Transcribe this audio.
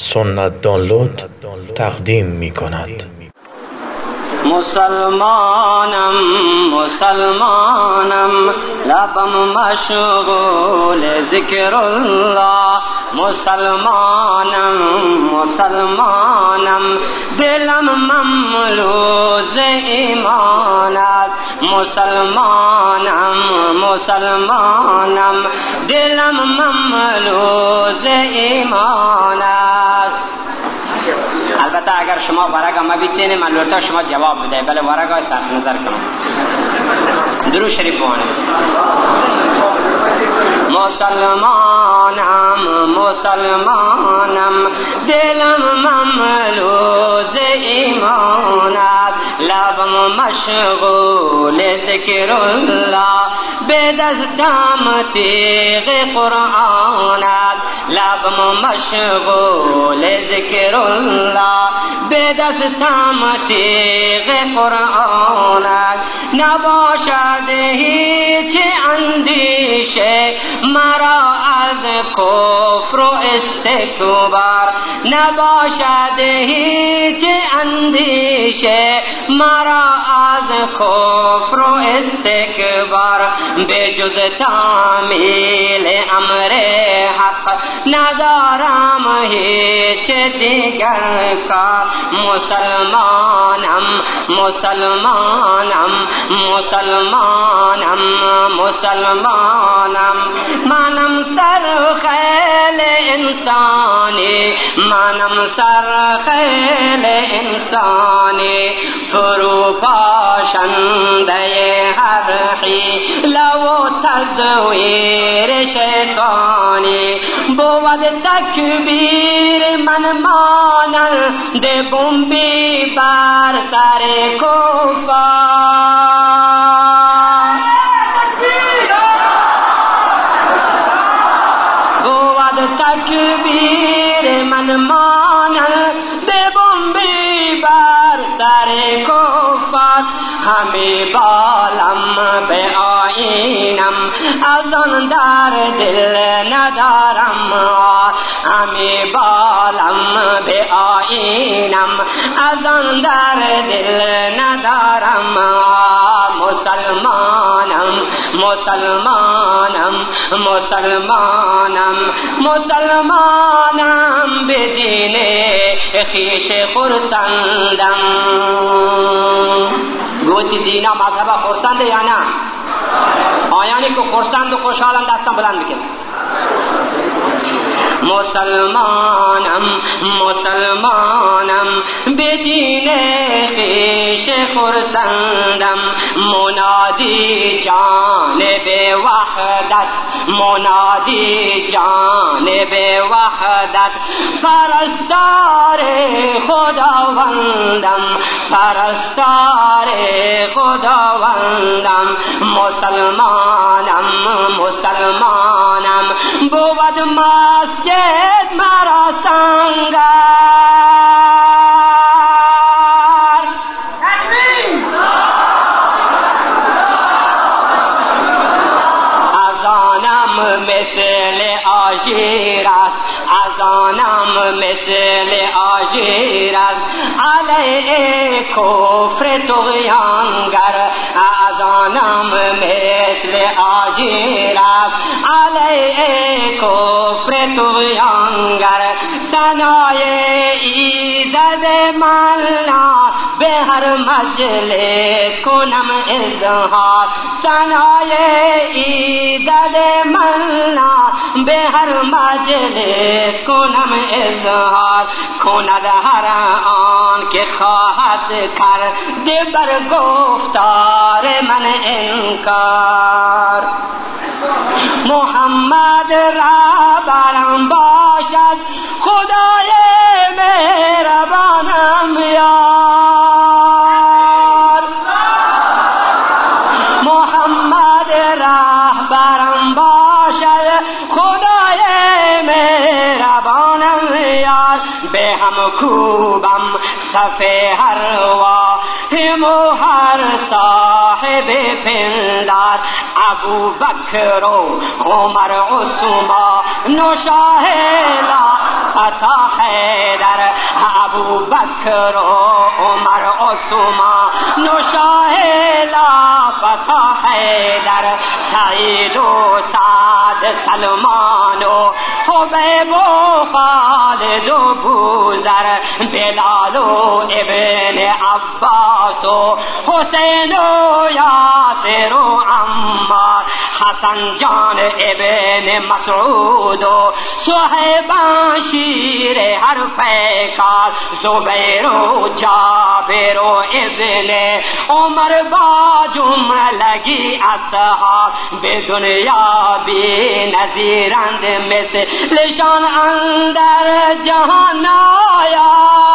سنت دانلود تقدیم می کند. مسلمانم مسلمانم لبم مشغول ذکر الله مسلمانم مسلمانم دلم مملوز ایمانت. مسلمانم مسلمانم دلم مملوز ایمان است. البته اگر شما ورق ما بیتینه من لورتا شما جواب بده بله ورق های صرف نظر کنم. درو شریف بوانه مسلمانم مسلمانم دلم مملوز ایمانت لبم مشغول ذکر الله به دستم تیغ قرآنت لبم مشغول ذکر الله به دستم تیغ قرآنت نباشد هیچ اندیشه مرا از کفر و استکبار. نباشد هیچ اندیشه مرا از کفر و استکبار. به جز تعمیل امر حق ندارم هیچ دیگر کار. مسلمانم مسلمانم مسلمانم مسلمانم. منم سر خیل انسانی منم سر خیل انسانی. فرو پاشنده هر حیله و تزویر شیطانی. بود تکبیر من مانند بمبی بر سر کفار. بود تکبیر من مانند همه بالم به آینم. از آن در دل ندارم. همه بالم به آینم. از آن در دل ندارم. مسلمانم مسلمانم مسلمانم مسلمانم. به دین خیش خرسندم. گوتی دینا مذهب خرسنده یا نه آیانی که خرسند و خوشحالم دستم بلند بکن مسلمانم مسلمانم به دین خیش خرسندم منادی جانب وحدت منادی جانب وحدت. پرستار خداوندم پرستار خداوندم. مسلمانم مسلمانم است ازانم مثل آژیر است. علیه کفر تغیانگر ازانم مثل آژیر است. علیه کفر تغیانگر سنای ایزد ملنا به هر مجلس کنم اظهار. سنای ایزد ملنا به هر مجلس کنم اظهار کند هر آن که خواهد کرد بر گفتار من انکار. محمد را برم باشد خدای مهربانم هم کوبم صفه هر وا. و هر صاحب پندار ابو بکر و عمر عثمان و شاهلا فتا حیدر ابو بکر و عمر عثمان و شاهلا فتا حیدر سعید و سعد سلمان و حبیب و خالد و بوزر بلال و ابن عباس و حسین و یاسر و عمار. حسن جان ابن مسعود. و صحبان شیر هر پیکار، زبیر و جابر و ابن عمر با جملگی اصحاب. به دنیا بی نظیرند مثل لشان اندر جهان آیا